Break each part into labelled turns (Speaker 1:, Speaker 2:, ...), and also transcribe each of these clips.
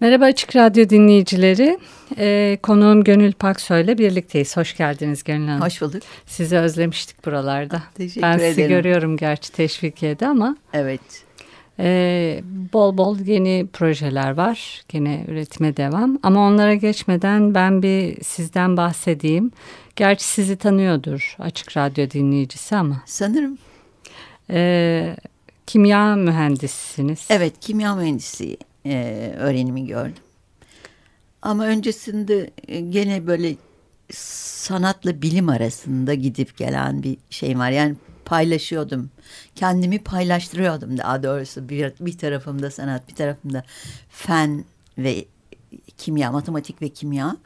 Speaker 1: Merhaba Açık Radyo dinleyicileri. Ee, konuğum Gönül Paksoy ile birlikteyiz. Hoş geldiniz Gönül Hanım.
Speaker 2: Hoş bulduk.
Speaker 1: Sizi özlemiştik buralarda.
Speaker 2: Teşekkür
Speaker 1: ben
Speaker 2: ederim.
Speaker 1: sizi görüyorum gerçi Teşvikiye'de ama.
Speaker 2: Evet.
Speaker 1: E, bol bol yeni projeler var. Gene üretime devam. Ama onlara geçmeden ben bir sizden bahsedeyim. Gerçi sizi tanıyordur Açık Radyo dinleyicisi ama.
Speaker 2: Sanırım.
Speaker 1: E, kimya mühendisisiniz.
Speaker 2: Evet kimya mühendisi e, öğrenimi gördüm. Ama öncesinde e, gene böyle sanatla bilim arasında gidip gelen bir şey var. Yani paylaşıyordum. Kendimi paylaştırıyordum daha doğrusu. Bir, bir tarafımda sanat, bir tarafımda fen ve kimya, matematik ve kimya.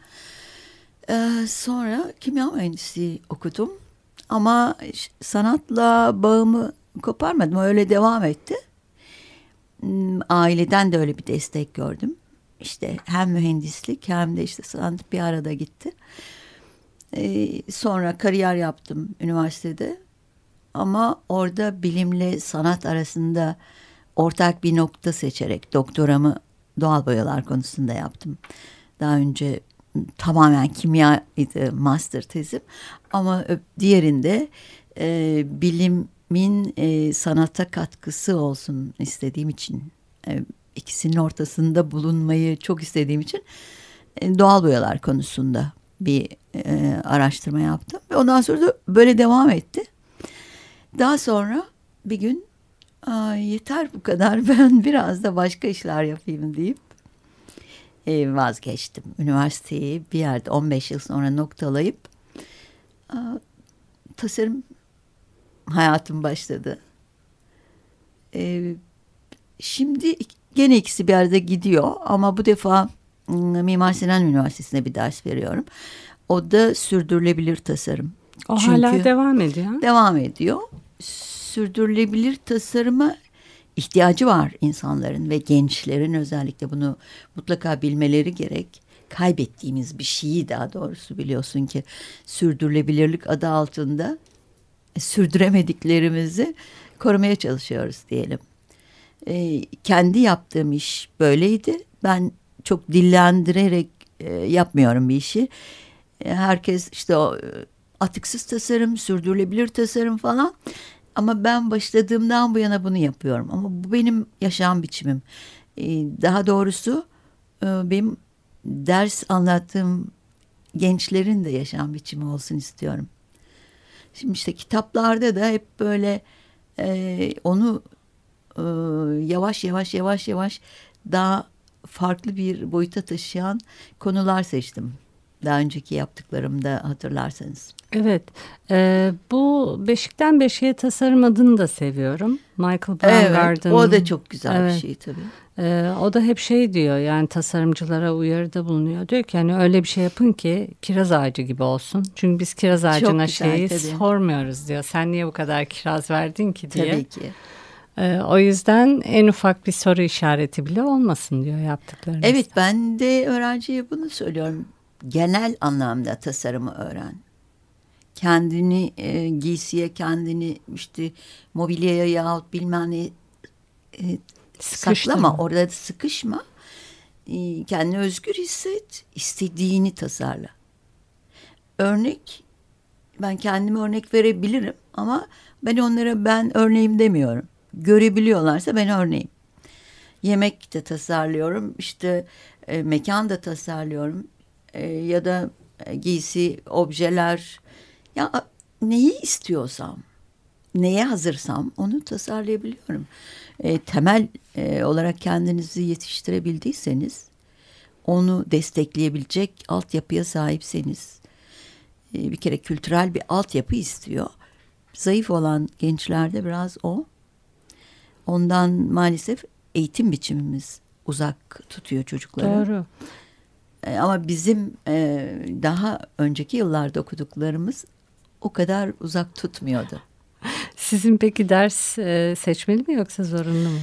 Speaker 2: Ee, sonra kimya mühendisi okudum. Ama sanatla bağımı koparmadım. Öyle devam etti. Hmm, aileden de öyle bir destek gördüm. İşte hem mühendislik hem de işte sanat bir arada gitti. Ee, sonra kariyer yaptım üniversitede. Ama orada bilimle sanat arasında ortak bir nokta seçerek doktoramı doğal boyalar konusunda yaptım. Daha önce tamamen kimyaydı master tezim. Ama diğerinde e, bilimin e, sanata katkısı olsun istediğim için e, ikisinin ortasında bulunmayı çok istediğim için e, doğal boyalar konusunda bir e, araştırma yaptım. Ve ondan sonra da böyle devam etti. Daha sonra bir gün yeter bu kadar ben biraz da başka işler yapayım deyip e, vazgeçtim. Üniversiteyi bir yerde 15 yıl sonra noktalayıp tasarım hayatım başladı. E, şimdi gene ikisi bir arada gidiyor ama bu defa Mimar Sinan Üniversitesi'nde bir ders veriyorum. O da sürdürülebilir tasarım.
Speaker 1: O Çünkü hala devam ediyor.
Speaker 2: Devam ediyor. Sürdürülebilir tasarıma ihtiyacı var insanların ve gençlerin özellikle bunu mutlaka bilmeleri gerek. Kaybettiğimiz bir şeyi daha doğrusu biliyorsun ki sürdürülebilirlik adı altında sürdüremediklerimizi korumaya çalışıyoruz diyelim. E, kendi yaptığım iş böyleydi. Ben çok dillendirerek e, yapmıyorum bir işi. E, herkes işte o e, atıksız tasarım, sürdürülebilir tasarım falan. Ama ben başladığımdan bu yana bunu yapıyorum. Ama bu benim yaşam biçimim. Ee, daha doğrusu e, benim ders anlattığım gençlerin de yaşam biçimi olsun istiyorum. Şimdi işte kitaplarda da hep böyle e, onu e, yavaş yavaş yavaş yavaş daha farklı bir boyuta taşıyan konular seçtim daha önceki yaptıklarımda hatırlarsanız.
Speaker 1: Evet, e, bu Beşikten Beşiğe tasarım adını da seviyorum. Michael Baumgarten.
Speaker 2: Evet, o da çok güzel evet. bir şey tabii.
Speaker 1: E, o da hep şey diyor yani tasarımcılara uyarıda bulunuyor. Diyor ki hani öyle bir şey yapın ki kiraz ağacı gibi olsun. Çünkü biz kiraz ağacına şeyi tabii. sormuyoruz diyor. Sen niye bu kadar kiraz verdin ki diye.
Speaker 2: Tabii ki.
Speaker 1: E, o yüzden en ufak bir soru işareti bile olmasın diyor yaptıklarınız.
Speaker 2: Evet ben de öğrenciye bunu söylüyorum genel anlamda tasarımı öğren. Kendini e, giysiye, kendini işte mobilyaya yahut bilmem ne e, saklama, orada sıkışma. E, kendini özgür hisset, istediğini tasarla. Örnek, ben kendime örnek verebilirim ama ben onlara ben örneğim demiyorum. Görebiliyorlarsa ben örneğim. Yemek de tasarlıyorum, işte e, mekan da tasarlıyorum, e, ya da e, giysi, objeler ya neyi istiyorsam, neye hazırsam onu tasarlayabiliyorum. E, temel e, olarak kendinizi yetiştirebildiyseniz, onu destekleyebilecek altyapıya sahipseniz, e, bir kere kültürel bir altyapı istiyor. Zayıf olan gençlerde biraz o. ondan maalesef eğitim biçimimiz uzak tutuyor çocukları.
Speaker 1: Doğru.
Speaker 2: E, ama bizim e, daha önceki yıllarda okuduklarımız o kadar uzak tutmuyordu.
Speaker 1: Sizin peki ders e, seçmeli mi yoksa zorunlu mu?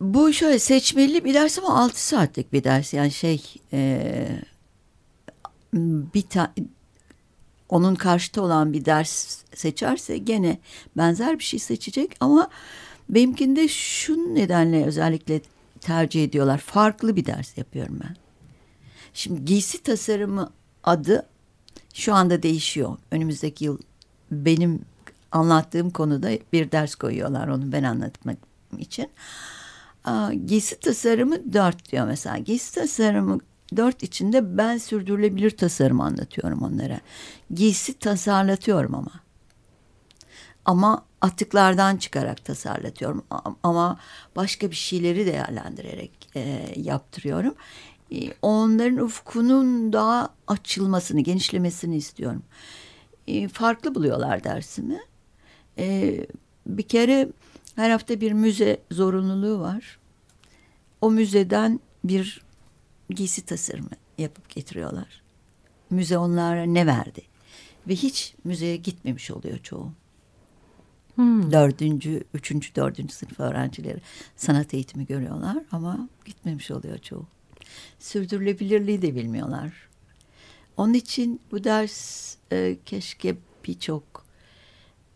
Speaker 2: Bu şöyle seçmeli bir ders ama 6 saatlik bir ders. Yani şey e, bir ta, onun karşıtı olan bir ders seçerse gene benzer bir şey seçecek ama benimkinde şu nedenle özellikle tercih ediyorlar. Farklı bir ders yapıyorum ben. Şimdi giysi tasarımı adı şu anda değişiyor. Önümüzdeki yıl benim anlattığım konuda bir ders koyuyorlar onu ben anlatmak için. Giysi tasarımı dört diyor mesela. Giysi tasarımı dört içinde ben sürdürülebilir tasarım anlatıyorum onlara. Giysi tasarlatıyorum ama. Ama atıklardan çıkarak tasarlatıyorum. Ama başka bir şeyleri değerlendirerek e, yaptırıyorum. E, onların ufkunun daha açılmasını, genişlemesini istiyorum. E, farklı buluyorlar dersimi. E, bir kere her hafta bir müze zorunluluğu var. O müzeden bir giysi tasarımı yapıp getiriyorlar. Müze onlara ne verdi? Ve hiç müzeye gitmemiş oluyor çoğu. Hmm. Dördüncü, üçüncü, dördüncü sınıf öğrencileri sanat eğitimi görüyorlar ama gitmemiş oluyor çoğu. Sürdürülebilirliği de bilmiyorlar. Onun için bu ders e, keşke birçok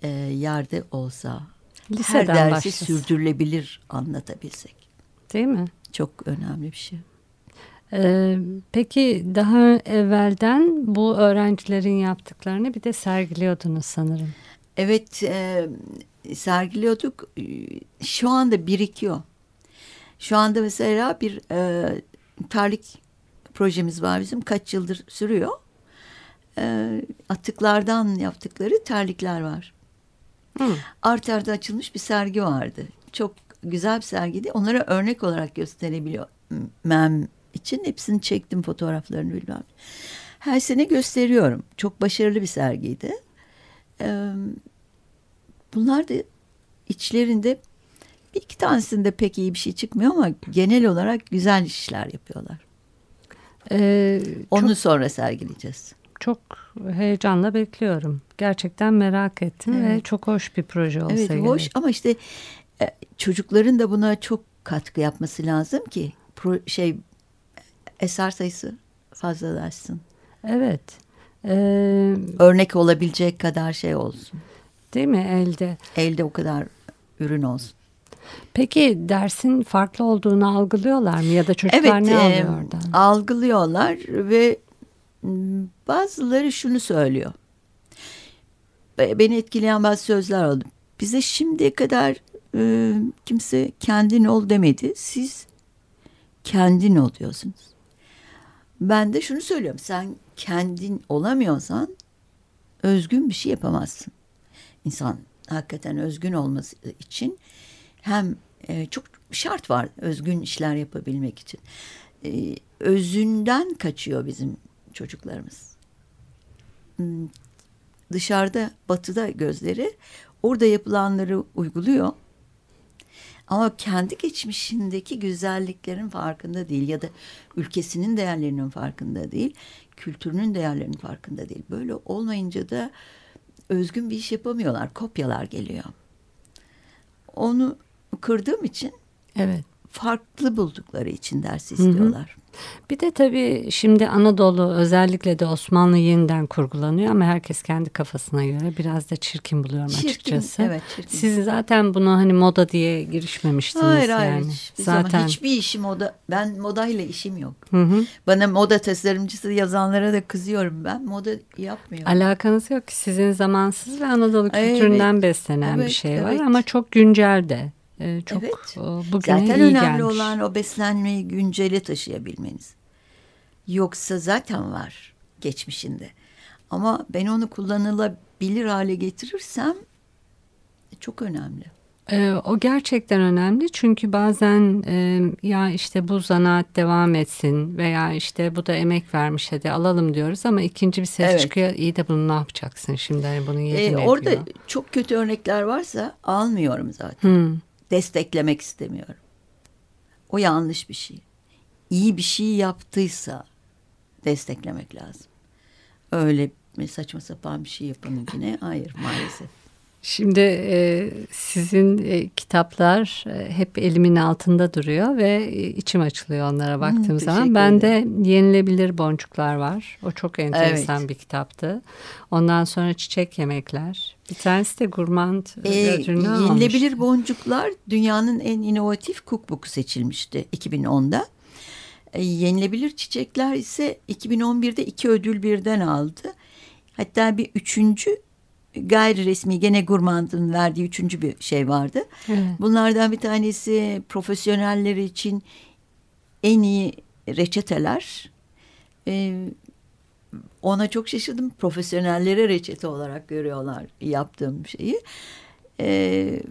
Speaker 2: e, yerde olsa. Liseden Her dersi başlasın. sürdürülebilir anlatabilsek.
Speaker 1: Değil mi?
Speaker 2: Çok önemli bir şey.
Speaker 1: Ee, peki daha evvelden bu öğrencilerin yaptıklarını bir de sergiliyordunuz sanırım.
Speaker 2: Evet e, sergiliyorduk. Şu anda birikiyor. Şu anda mesela bir e, terlik projemiz var bizim. Kaç yıldır sürüyor. E, atıklardan yaptıkları terlikler var. Hmm. Art arda açılmış bir sergi vardı. Çok güzel bir sergiydi. Onlara örnek olarak gösterebiliyor. Mem için hepsini çektim fotoğraflarını bilmem. Her sene gösteriyorum. Çok başarılı bir sergiydi. Bunlar da içlerinde bir iki tanesinde pek iyi bir şey çıkmıyor ama genel olarak güzel işler yapıyorlar. Ee, Onu çok, sonra sergileyeceğiz.
Speaker 1: Çok heyecanla bekliyorum. Gerçekten merak ettim evet. ve çok hoş bir proje olsa
Speaker 2: Evet gerek. hoş ama işte e, çocukların da buna çok katkı yapması lazım ki pro, şey eser sayısı fazlalaşsın.
Speaker 1: Evet.
Speaker 2: Ee, Örnek olabilecek kadar şey olsun.
Speaker 1: Değil mi elde?
Speaker 2: Elde o kadar ürün olsun.
Speaker 1: Peki dersin farklı olduğunu algılıyorlar mı ya da çocuklar evet, ne alıyor e, oradan?
Speaker 2: Algılıyorlar ve bazıları şunu söylüyor. Beni etkileyen bazı sözler oldu. Bize şimdiye kadar e, kimse kendin ol demedi. Siz kendin oluyorsunuz. Ben de şunu söylüyorum. Sen kendin olamıyorsan özgün bir şey yapamazsın. İnsan hakikaten özgün olması için hem e, çok şart var özgün işler yapabilmek için. E, özünden kaçıyor bizim çocuklarımız. Hmm, dışarıda batıda gözleri orada yapılanları uyguluyor ama kendi geçmişindeki güzelliklerin farkında değil ya da ülkesinin değerlerinin farkında değil, kültürünün değerlerinin farkında değil. Böyle olmayınca da özgün bir iş yapamıyorlar, kopyalar geliyor. Onu kırdığım için evet. farklı buldukları için ders istiyorlar. Hı hı.
Speaker 1: Bir de tabii şimdi Anadolu özellikle de Osmanlı yeniden kurgulanıyor ama herkes kendi kafasına göre biraz da çirkin buluyorum çirkin, açıkçası. Evet, çirkin. Siz zaten bunu hani moda diye girişmemiştiniz hayır, yani. Hayır
Speaker 2: hiçbir zaten zaman hiçbir işim moda ben modayla işim yok. Hı hı. Bana moda tasarımcısı yazanlara da kızıyorum ben moda yapmıyorum.
Speaker 1: Alakanız yok ki sizin zamansız ve Anadolu kültüründen evet, beslenen evet, bir şey evet. var ama çok güncel de. Ee, çok evet. bugüne
Speaker 2: zaten
Speaker 1: iyi
Speaker 2: önemli
Speaker 1: gelmiş.
Speaker 2: olan o beslenmeyi güncele taşıyabilmeniz. Yoksa zaten var geçmişinde. Ama ben onu kullanılabilir hale getirirsem çok önemli.
Speaker 1: Ee, o gerçekten önemli çünkü bazen e, ya işte bu zanaat devam etsin veya işte bu da emek vermiş hadi alalım diyoruz ama ikinci bir ses evet. çıkıyor iyi de bunu ne yapacaksın şimdi hani bunu yedin ee,
Speaker 2: Orada çok kötü örnekler varsa almıyorum zaten. Hmm desteklemek istemiyorum. O yanlış bir şey. İyi bir şey yaptıysa desteklemek lazım. Öyle saçma sapan bir şey yapanınkine hayır maalesef.
Speaker 1: Şimdi e, sizin e, kitaplar e, hep elimin altında duruyor ve e, içim açılıyor onlara baktığım
Speaker 2: Hmm,
Speaker 1: zaman. Ben de yenilebilir boncuklar var. O çok enteresan
Speaker 2: Evet.
Speaker 1: bir kitaptı. Ondan sonra çiçek yemekler. Bir tanesi de gurmand
Speaker 2: Ee,
Speaker 1: ödülünü almış.
Speaker 2: yenilebilir boncuklar dünyanın en inovatif cookbook'u seçilmişti 2010'da. Ee, yenilebilir çiçekler ise 2011'de iki ödül birden aldı. Hatta bir üçüncü gayri resmi gene Gurmand'ın verdiği üçüncü bir şey vardı.
Speaker 1: Evet.
Speaker 2: Bunlardan bir tanesi profesyoneller için en iyi reçeteler. Ee, ona çok şaşırdım. Profesyonellere reçete olarak görüyorlar yaptığım şeyi. Ee,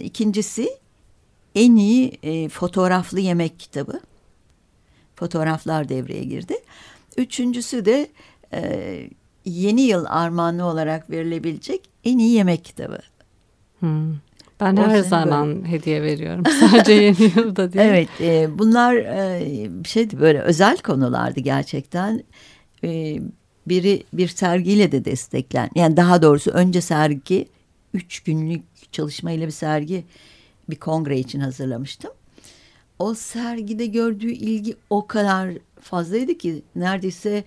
Speaker 2: ikincisi en iyi e, fotoğraflı yemek kitabı. Fotoğraflar devreye girdi. Üçüncüsü de e, yeni yıl armağanı olarak verilebilecek en iyi yemek kitabı.
Speaker 1: Hmm. Ben
Speaker 2: O
Speaker 1: her zaman hediye veriyorum. Sadece yeni yılda değil.
Speaker 2: Evet, e, bunlar e, şeydi böyle özel konulardı gerçekten. E, biri bir sergiyle de desteklen. Yani daha doğrusu önce sergi, üç günlük çalışmayla bir sergi, bir kongre için hazırlamıştım. O sergide gördüğü ilgi o kadar fazlaydı ki neredeyse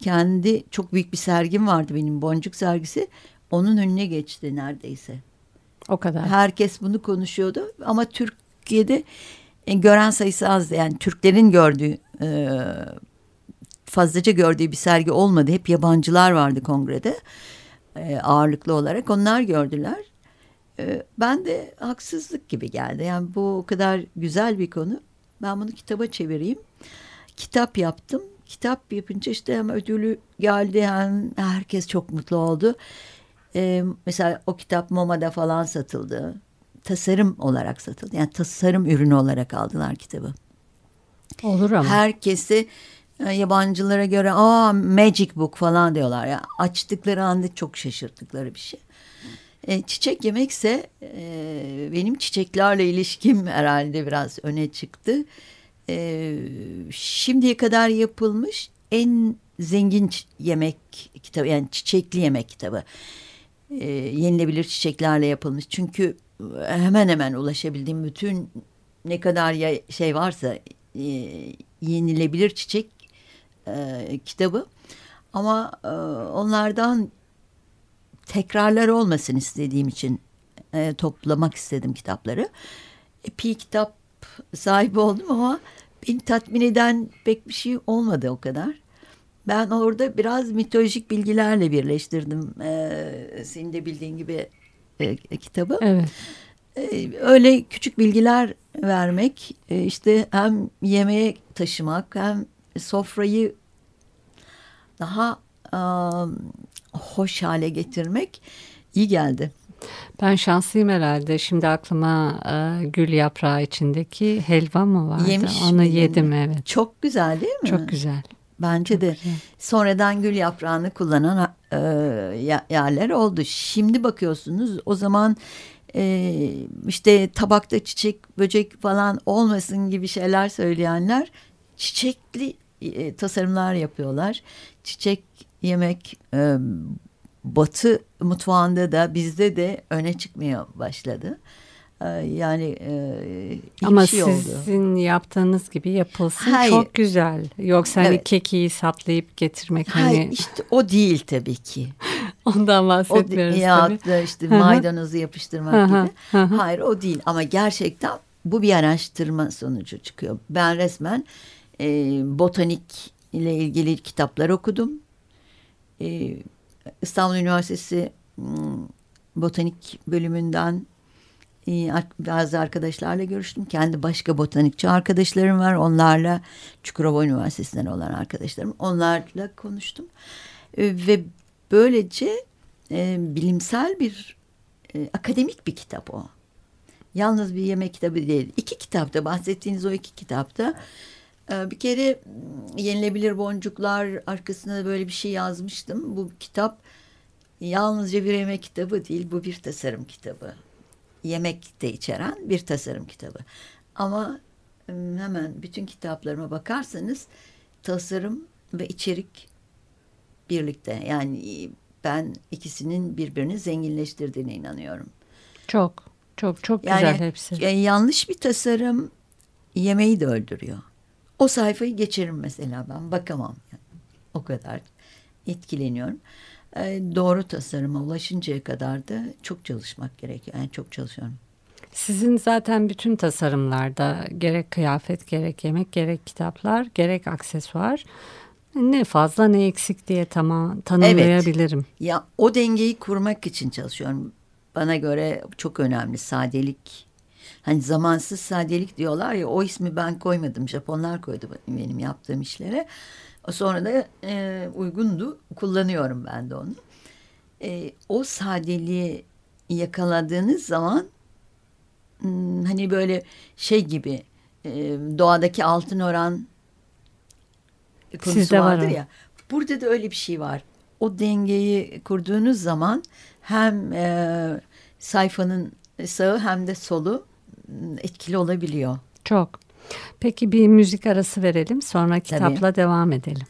Speaker 2: kendi çok büyük bir sergim vardı benim boncuk sergisi. Onun önüne geçti neredeyse.
Speaker 1: O kadar.
Speaker 2: Herkes bunu konuşuyordu ama Türkiye'de e, gören sayısı azdı. Yani Türklerin gördüğü e, fazlaca gördüğü bir sergi olmadı. Hep yabancılar vardı kongrede e, ağırlıklı olarak. Onlar gördüler. E, ben de haksızlık gibi geldi. Yani bu o kadar güzel bir konu. Ben bunu kitaba çevireyim. Kitap yaptım. Kitap yapınca işte hem ödülü geldi hem herkes çok mutlu oldu. Ee, mesela o kitap MoMA'da falan satıldı. Tasarım olarak satıldı. Yani tasarım ürünü olarak aldılar kitabı.
Speaker 1: Olur ama.
Speaker 2: Herkesi e, yabancılara göre aa magic book falan diyorlar. ya açtıkları anda çok şaşırttıkları bir şey. E, çiçek yemekse e, benim çiçeklerle ilişkim herhalde biraz öne çıktı. E, şimdiye kadar yapılmış en zengin yemek kitabı yani çiçekli yemek kitabı. E, yenilebilir çiçeklerle yapılmış. Çünkü hemen hemen ulaşabildiğim bütün ne kadar şey varsa e, yenilebilir çiçek e, kitabı. Ama e, onlardan tekrarlar olmasın istediğim için e, toplamak istedim kitapları. Epey kitap sahibi oldum ama beni tatmin eden pek bir şey olmadı o kadar. Ben orada biraz mitolojik bilgilerle birleştirdim. E, senin de bildiğin gibi e, kitabı.
Speaker 1: Evet.
Speaker 2: E, öyle küçük bilgiler vermek, e, işte hem yemeğe taşımak hem sofrayı daha e, hoş hale getirmek iyi geldi.
Speaker 1: Ben şanslıyım herhalde. Şimdi aklıma e, gül yaprağı içindeki helva mı vardı?
Speaker 2: Yemiş
Speaker 1: Onu
Speaker 2: miydin?
Speaker 1: yedim evet.
Speaker 2: Çok güzel değil mi?
Speaker 1: Çok güzel.
Speaker 2: Bence de
Speaker 1: güzel.
Speaker 2: sonradan gül yaprağını kullanan e, yerler oldu. Şimdi bakıyorsunuz o zaman e, işte tabakta çiçek böcek falan olmasın gibi şeyler söyleyenler çiçekli e, tasarımlar yapıyorlar. Çiçek yemek e, batı mutfağında da bizde de öne çıkmaya başladı. E, yani e,
Speaker 1: Ama
Speaker 2: şey oldu.
Speaker 1: sizin yaptığınız gibi yapılsın
Speaker 2: Hayır.
Speaker 1: çok güzel. Yoksa hani
Speaker 2: Evet.
Speaker 1: kekiyi saplayıp getirmek
Speaker 2: Hayır
Speaker 1: hani
Speaker 2: işte o değil tabii ki.
Speaker 1: ondan
Speaker 2: O
Speaker 1: bahsetmiyoruz
Speaker 2: ya
Speaker 1: tabii.
Speaker 2: işte maydanozu yapıştırmak gibi. Hayır o değil ama gerçekten bu bir araştırma sonucu çıkıyor. Ben resmen e, botanik ile ilgili kitaplar okudum. E, İstanbul Üniversitesi botanik bölümünden e, bazı arkadaşlarla görüştüm. Kendi başka botanikçi arkadaşlarım var. Onlarla Çukurova Üniversitesi'nden olan arkadaşlarım. Onlarla konuştum. E, ve böylece e, bilimsel bir akademik bir kitap o. Yalnız bir yemek kitabı değil. İki kitapta bahsettiğiniz o iki kitapta bir kere m, yenilebilir boncuklar arkasına böyle bir şey yazmıştım. Bu kitap yalnızca bir yemek kitabı değil bu bir tasarım kitabı. yemek de içeren bir tasarım kitabı. Ama hemen bütün kitaplarıma bakarsanız tasarım ve içerik birlikte. Yani ben ikisinin birbirini zenginleştirdiğine inanıyorum.
Speaker 1: Çok, çok, çok yani, güzel hepsi.
Speaker 2: Yani yanlış bir tasarım yemeği de öldürüyor. O sayfayı geçerim mesela ben bakamam. Yani. O kadar etkileniyorum. Ee, doğru tasarıma ulaşıncaya kadar da çok çalışmak gerekiyor. Yani çok çalışıyorum.
Speaker 1: Sizin zaten bütün tasarımlarda gerek kıyafet, gerek yemek, gerek kitaplar, gerek aksesuar ne fazla ne eksik diye tamam tanımlayabilirim. Evet.
Speaker 2: Ya o dengeyi kurmak için çalışıyorum. Bana göre çok önemli sadelik. Hani zamansız sadelik diyorlar ya o ismi ben koymadım. Japonlar koydu benim yaptığım işlere. Sonra da e, uygundu. Kullanıyorum ben de onu. E, o sadeliği yakaladığınız zaman hmm, hani böyle şey gibi e, doğadaki altın oran konusu Sizde vardır var ya. Burada da öyle bir şey var. O dengeyi kurduğunuz zaman hem e, sayfanın sağı hem de solu etkili olabiliyor.
Speaker 1: Çok. Peki bir müzik arası verelim sonra kitapla Tabii. devam edelim.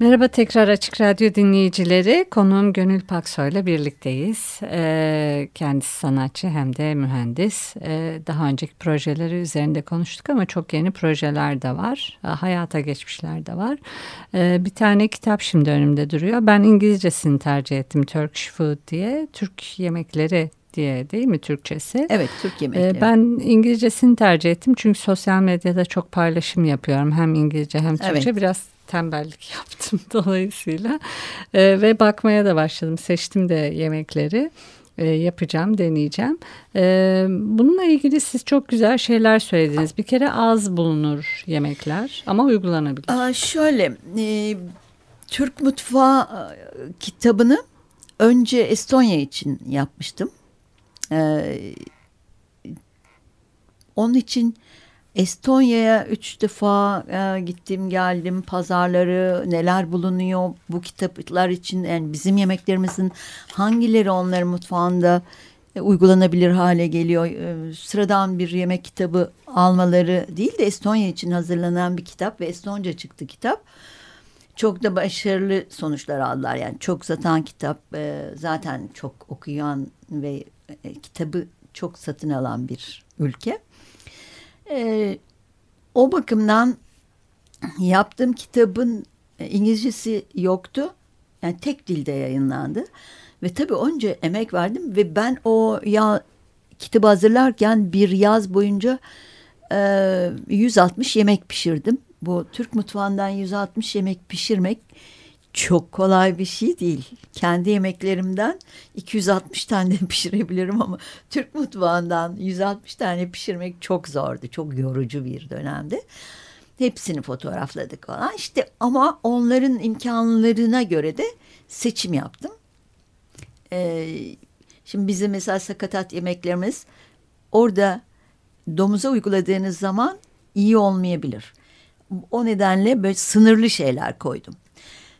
Speaker 1: Merhaba tekrar Açık Radyo dinleyicileri. Konuğum Gönül Paksoy ile birlikteyiz. Ee, kendisi sanatçı hem de mühendis. Ee, daha önceki projeleri üzerinde konuştuk ama çok yeni projeler de var. Ee, hayata geçmişler de var. Bir tane kitap şimdi önümde duruyor. Ben İngilizcesini tercih ettim. Turkish Food diye. Türk yemekleri diye değil mi Türkçesi?
Speaker 2: Evet Türk yemekleri.
Speaker 1: Ee, ben İngilizcesini tercih ettim çünkü sosyal medyada çok paylaşım yapıyorum. Hem İngilizce hem Türkçe. Evet. Biraz tembellik yaptım dolayısıyla e, ve bakmaya da başladım. Seçtim de yemekleri e, yapacağım, deneyeceğim. E, bununla ilgili siz çok güzel şeyler söylediniz. Bir kere az bulunur yemekler ama uygulanabilir.
Speaker 2: Aa, şöyle, e, Türk Mutfağı e, kitabını önce Estonya için yapmıştım. E, onun için Estonya'ya üç defa e, gittim geldim pazarları neler bulunuyor bu kitaplar için yani bizim yemeklerimizin hangileri onların mutfağında e, uygulanabilir hale geliyor. E, sıradan bir yemek kitabı almaları değil de Estonya için hazırlanan bir kitap ve Estonca çıktı kitap. Çok da başarılı sonuçlar aldılar yani çok satan kitap e, zaten çok okuyan ve e, kitabı çok satın alan bir ülke. E, o bakımdan yaptığım kitabın e, İngilizcesi yoktu. Yani tek dilde yayınlandı. Ve tabii onca emek verdim ve ben o ya kitabı hazırlarken bir yaz boyunca e, 160 yemek pişirdim. Bu Türk mutfağından 160 yemek pişirmek çok kolay bir şey değil. Kendi yemeklerimden 260 tane pişirebilirim ama Türk mutfağından 160 tane pişirmek çok zordu. Çok yorucu bir dönemdi. Hepsini fotoğrafladık falan. İşte ama onların imkanlarına göre de seçim yaptım. Ee, şimdi bizim mesela sakatat yemeklerimiz orada domuza uyguladığınız zaman iyi olmayabilir. O nedenle böyle sınırlı şeyler koydum.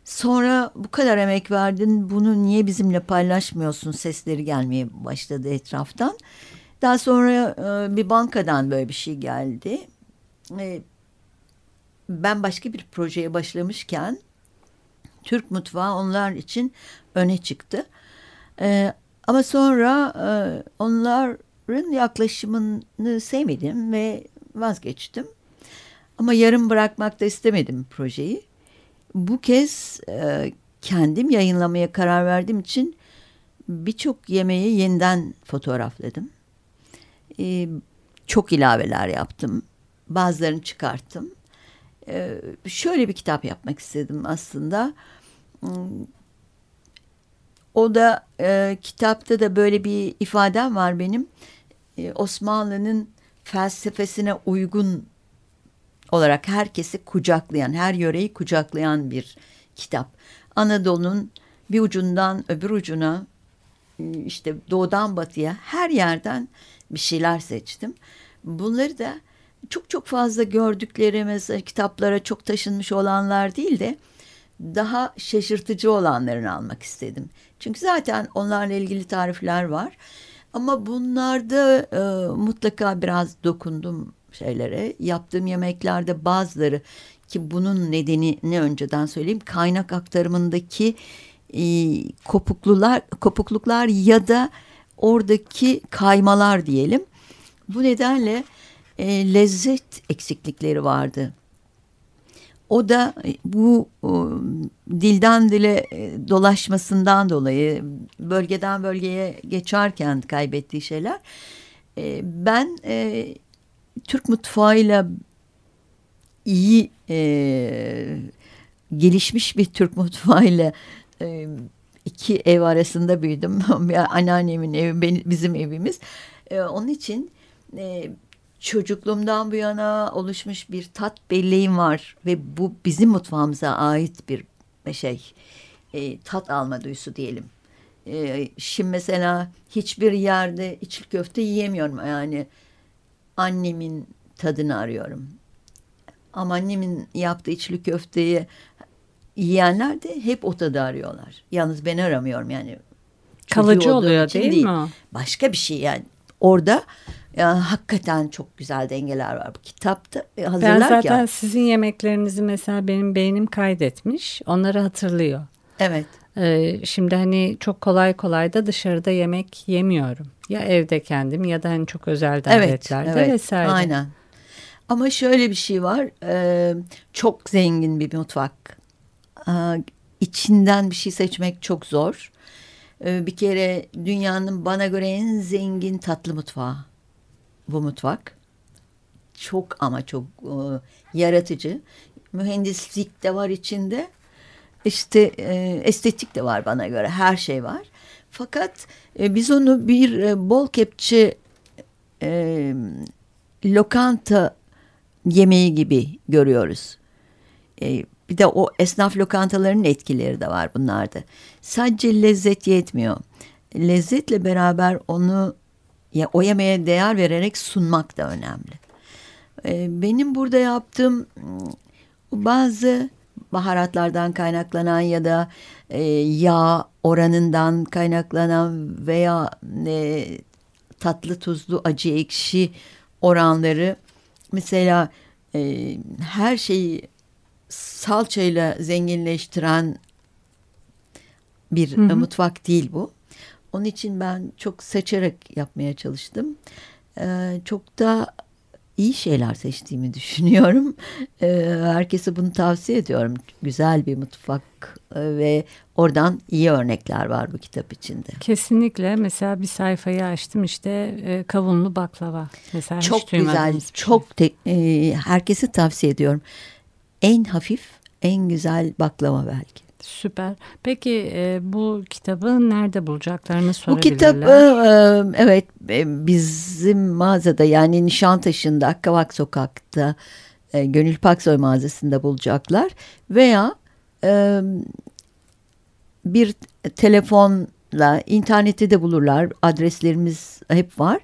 Speaker 2: Sonra bu kadar emek verdin bunu niye bizimle paylaşmıyorsun sesleri gelmeye başladı etraftan. Daha sonra e, bir bankadan böyle bir şey geldi. E, ben başka bir projeye başlamışken Türk mutfağı onlar için öne çıktı. E, ama sonra e, onların yaklaşımını sevmedim ve vazgeçtim. Ama yarım bırakmak da istemedim projeyi. Bu kez e, kendim yayınlamaya karar verdiğim için birçok yemeği yeniden fotoğrafladım. E, çok ilaveler yaptım. Bazılarını çıkarttım. E, şöyle bir kitap yapmak istedim aslında. O da e, kitapta da böyle bir ifadem var benim. E, Osmanlı'nın felsefesine uygun olarak herkesi kucaklayan, her yöreyi kucaklayan bir kitap. Anadolu'nun bir ucundan öbür ucuna işte doğudan batıya her yerden bir şeyler seçtim. Bunları da çok çok fazla gördüklerimiz kitaplara çok taşınmış olanlar değil de daha şaşırtıcı olanlarını almak istedim. Çünkü zaten onlarla ilgili tarifler var. Ama bunlarda e, mutlaka biraz dokundum şeylere. Yaptığım yemeklerde bazıları ki bunun nedeni ne önceden söyleyeyim kaynak aktarımındaki e, kopuklular kopukluklar ya da oradaki kaymalar diyelim. Bu nedenle e, lezzet eksiklikleri vardı. O da e, bu o, dilden dile e, dolaşmasından dolayı bölgeden bölgeye geçerken kaybettiği şeyler. E, ben e, Türk mutfağıyla iyi e, gelişmiş bir Türk mutfağıyla e, iki ev arasında büyüdüm. Anneannemin evi bizim evimiz. E, onun için e, çocukluğumdan bu yana oluşmuş bir tat belleğim var ve bu bizim mutfağımıza ait bir şey e, tat alma duyusu diyelim. E, şimdi mesela hiçbir yerde içli köfte yiyemiyorum yani annemin tadını arıyorum. Ama annemin yaptığı içli köfteyi yiyenler de hep o tadı arıyorlar. Yalnız ben aramıyorum yani.
Speaker 1: Kalıcı oluyor değil, değil mi?
Speaker 2: Başka bir şey yani. Orada yani hakikaten çok güzel dengeler var bu kitapta hazırlarken.
Speaker 1: Ben zaten sizin yemeklerinizi mesela benim beynim kaydetmiş. Onları hatırlıyor.
Speaker 2: Evet.
Speaker 1: Ee, şimdi hani çok kolay kolay da dışarıda yemek yemiyorum. Ya evde kendim ya da hani çok özel davetlerde evet, evet, vesaire.
Speaker 2: Aynen. Ama şöyle bir şey var. E, çok zengin bir mutfak. E, içinden bir şey seçmek çok zor. E, bir kere dünyanın bana göre en zengin tatlı mutfağı bu mutfak. Çok ama çok e, yaratıcı. Mühendislik de var içinde. İşte e, estetik de var bana göre. Her şey var. Fakat e, biz onu bir e, bol kepçe e, lokanta yemeği gibi görüyoruz. E, bir de o esnaf lokantalarının etkileri de var bunlarda. Sadece lezzet yetmiyor. Lezzetle beraber onu ya o yemeğe değer vererek sunmak da önemli. E, benim burada yaptığım bazı baharatlardan kaynaklanan ya da e, yağ oranından kaynaklanan veya e, tatlı tuzlu acı ekşi oranları mesela e, her şeyi salçayla zenginleştiren bir hı hı. mutfak değil bu. Onun için ben çok seçerek yapmaya çalıştım. Ee, çok da iyi şeyler seçtiğimi düşünüyorum. Ee, herkese bunu tavsiye ediyorum. Güzel bir mutfak e, ve oradan iyi örnekler var bu kitap içinde.
Speaker 1: Kesinlikle. Mesela bir sayfayı açtım işte e, kavunlu baklava. Mesela
Speaker 2: çok güzel,
Speaker 1: şey.
Speaker 2: çok te- e, herkese tavsiye ediyorum. En hafif, en güzel baklava belki.
Speaker 1: Süper. Peki e, bu kitabı nerede bulacaklarını
Speaker 2: Bu
Speaker 1: sorabilirler.
Speaker 2: kitabı e, evet e, bizim mağazada yani Nişantaşı'nda Akkavak Sokak'ta e, Gönül Paksoy mağazasında bulacaklar veya e, bir telefonla internette de bulurlar adreslerimiz hep var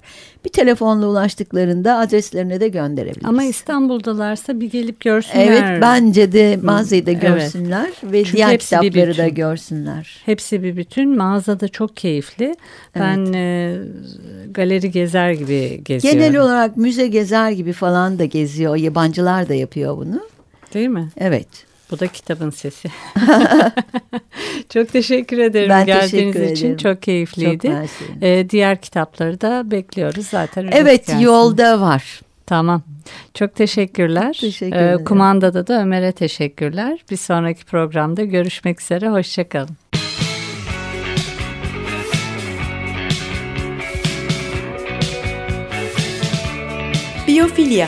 Speaker 2: bir telefonla ulaştıklarında adreslerine de gönderebiliriz.
Speaker 1: Ama İstanbul'dalarsa bir gelip görsünler.
Speaker 2: Evet bence de mağazayı da
Speaker 1: Evet.
Speaker 2: görsünler ve
Speaker 1: Çünkü
Speaker 2: diğer kitapları da
Speaker 1: bütün.
Speaker 2: görsünler.
Speaker 1: Hepsi bir bütün. Mağazada çok keyifli. Ben e, galeri gezer gibi geziyorum.
Speaker 2: Genel olarak müze gezer gibi falan da geziyor. Yabancılar da yapıyor bunu.
Speaker 1: Değil mi?
Speaker 2: Evet.
Speaker 1: Bu da kitabın sesi. çok teşekkür ederim
Speaker 2: Ben
Speaker 1: geldiğiniz
Speaker 2: teşekkür
Speaker 1: için.
Speaker 2: ederim.
Speaker 1: Çok keyifliydi.
Speaker 2: Çok.
Speaker 1: Ee, diğer kitapları da bekliyoruz zaten.
Speaker 2: Evet
Speaker 1: gelsin.
Speaker 2: yolda var.
Speaker 1: Tamam. Çok teşekkürler.
Speaker 2: Teşekkür
Speaker 1: Ee,
Speaker 2: ederim.
Speaker 1: kumandada da Ömer'e teşekkürler. Bir sonraki programda görüşmek üzere. Hoşçakalın.
Speaker 3: Biyofilya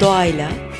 Speaker 3: Doğayla,